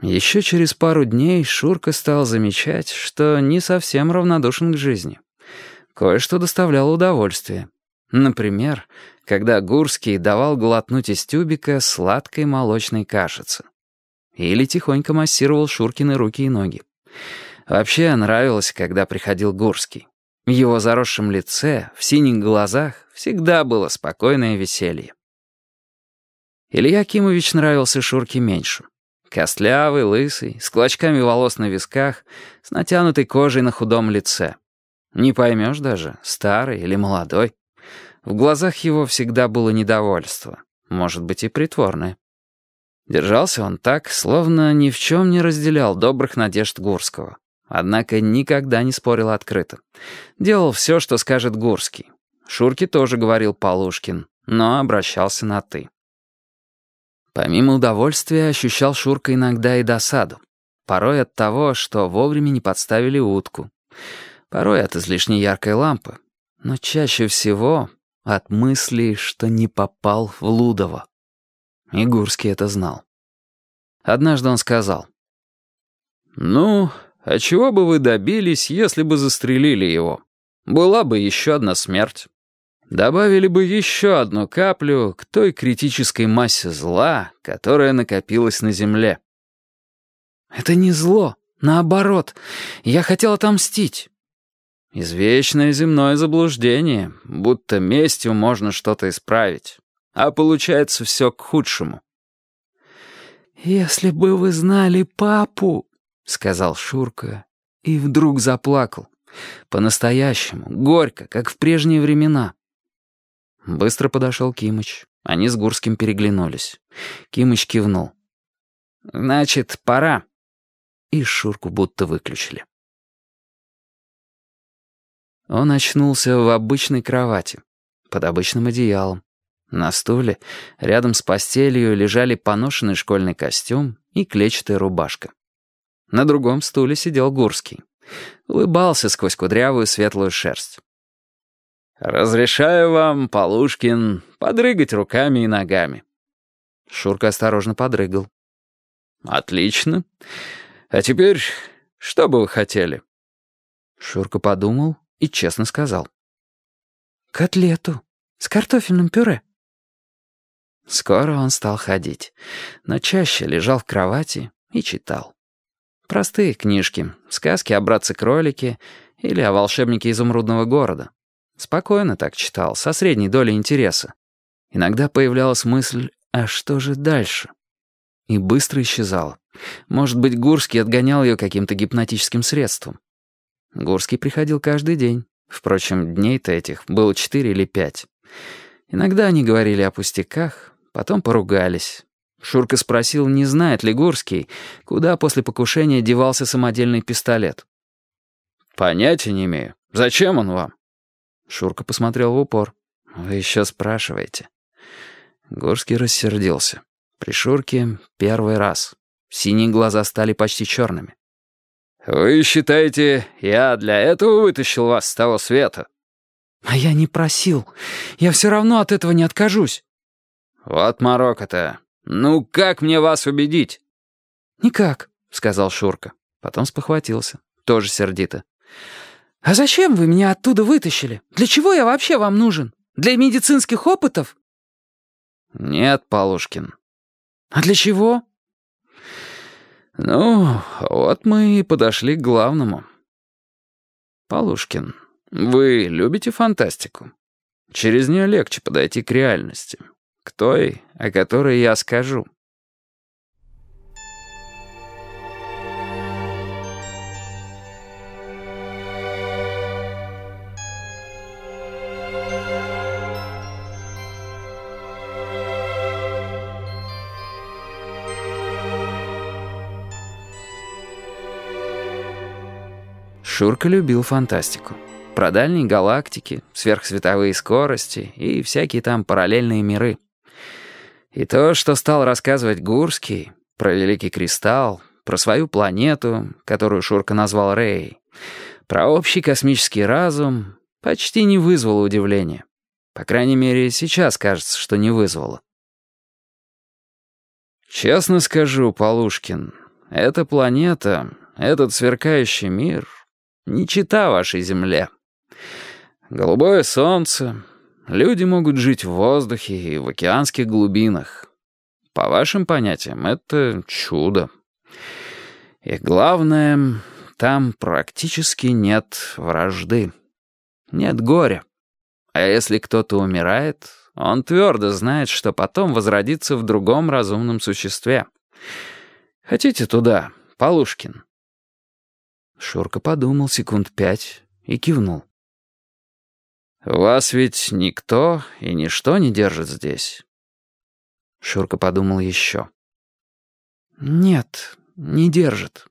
Еще через пару дней Шурка стал замечать, что не совсем равнодушен к жизни. Кое-что доставляло удовольствие. Например, когда Гурский давал глотнуть из тюбика сладкой молочной кашицы. Или тихонько массировал Шуркины руки и ноги. Вообще нравилось, когда приходил Гурский. В его заросшем лице, в синих глазах всегда было спокойное веселье. Илья Кимович нравился Шурке меньше. Костлявый, лысый, с клочками волос на висках, с натянутой кожей на худом лице. Не поймешь даже, старый или молодой. В глазах его всегда было недовольство, может быть и притворное. Держался он так, словно ни в чем не разделял добрых надежд Гурского. Однако никогда не спорил открыто. Делал все, что скажет Гурский. Шурке тоже говорил Полушкин, но обращался на «ты». Помимо удовольствия ощущал Шурка иногда и досаду. Порой от того, что вовремя не подставили утку. Порой от излишне яркой лампы. Но чаще всего от мысли, что не попал в Лудово. Игурский это знал. Однажды он сказал. «Ну, а чего бы вы добились, если бы застрелили его? Была бы еще одна смерть». Добавили бы еще одну каплю к той критической массе зла, которая накопилась на земле. «Это не зло, наоборот. Я хотел отомстить». Извечное земное заблуждение, будто местью можно что-то исправить. А получается все к худшему. «Если бы вы знали папу», — сказал Шурка, и вдруг заплакал. По-настоящему, горько, как в прежние времена. Быстро подошел Кимыч. Они с Гурским переглянулись. Кимыч кивнул. «Значит, пора». И Шурку будто выключили. Он очнулся в обычной кровати, под обычным одеялом. На стуле, рядом с постелью, лежали поношенный школьный костюм и клетчатая рубашка. На другом стуле сидел Гурский. Улыбался сквозь кудрявую светлую шерсть. «Разрешаю вам, Полушкин, подрыгать руками и ногами». Шурка осторожно подрыгал. «Отлично. А теперь, что бы вы хотели?» Шурка подумал и честно сказал. «Котлету с картофельным пюре». Скоро он стал ходить, но чаще лежал в кровати и читал. Простые книжки, сказки о братце-кролике или о волшебнике изумрудного города. Спокойно так читал, со средней долей интереса. Иногда появлялась мысль «А что же дальше?» И быстро исчезала. Может быть, Гурский отгонял ее каким-то гипнотическим средством. Гурский приходил каждый день. Впрочем, дней-то этих было четыре или пять. Иногда они говорили о пустяках, потом поругались. Шурка спросил, не знает ли Гурский, куда после покушения девался самодельный пистолет. «Понятия не имею. Зачем он вам?» Шурка посмотрел в упор. «Вы еще спрашиваете?» Горский рассердился. При Шурке первый раз. Синие глаза стали почти черными. «Вы считаете, я для этого вытащил вас с того света?» «А я не просил. Я все равно от этого не откажусь». «Вот морока-то. Ну как мне вас убедить?» «Никак», — сказал Шурка. Потом спохватился. Тоже сердито. «А зачем вы меня оттуда вытащили? Для чего я вообще вам нужен? Для медицинских опытов?» «Нет, Полушкин». «А для чего?» «Ну, вот мы и подошли к главному». «Полушкин, вы любите фантастику? Через нее легче подойти к реальности, к той, о которой я скажу». Шурка любил фантастику. Про дальние галактики, сверхсветовые скорости и всякие там параллельные миры. И то, что стал рассказывать Гурский, про Великий Кристалл, про свою планету, которую Шурка назвал Рей, про общий космический разум, почти не вызвало удивления. По крайней мере, сейчас кажется, что не вызвало. «Честно скажу, Полушкин, эта планета, этот сверкающий мир — не чита вашей Земле. Голубое солнце, люди могут жить в воздухе и в океанских глубинах. По вашим понятиям, это чудо. И главное, там практически нет вражды. Нет горя. А если кто-то умирает, он твердо знает, что потом возродится в другом разумном существе. Хотите туда, Полушкин?» Шурка подумал секунд пять и кивнул. «Вас ведь никто и ничто не держит здесь». Шурка подумал еще. «Нет, не держит.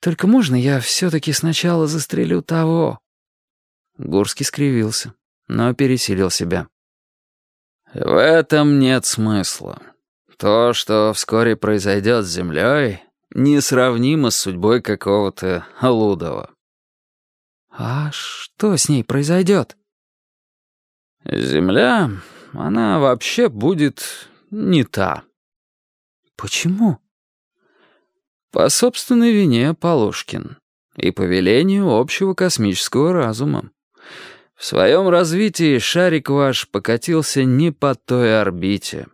Только можно я все-таки сначала застрелю того?» Гурский скривился, но пересилил себя. «В этом нет смысла. То, что вскоре произойдет с Землей, несравнимо с судьбой какого-то Лудова». «А что с ней произойдет?» «Земля, она вообще будет не та». «Почему?» «По собственной вине, Полушкин, и по велению общего космического разума. В своем развитии шарик ваш покатился не по той орбите.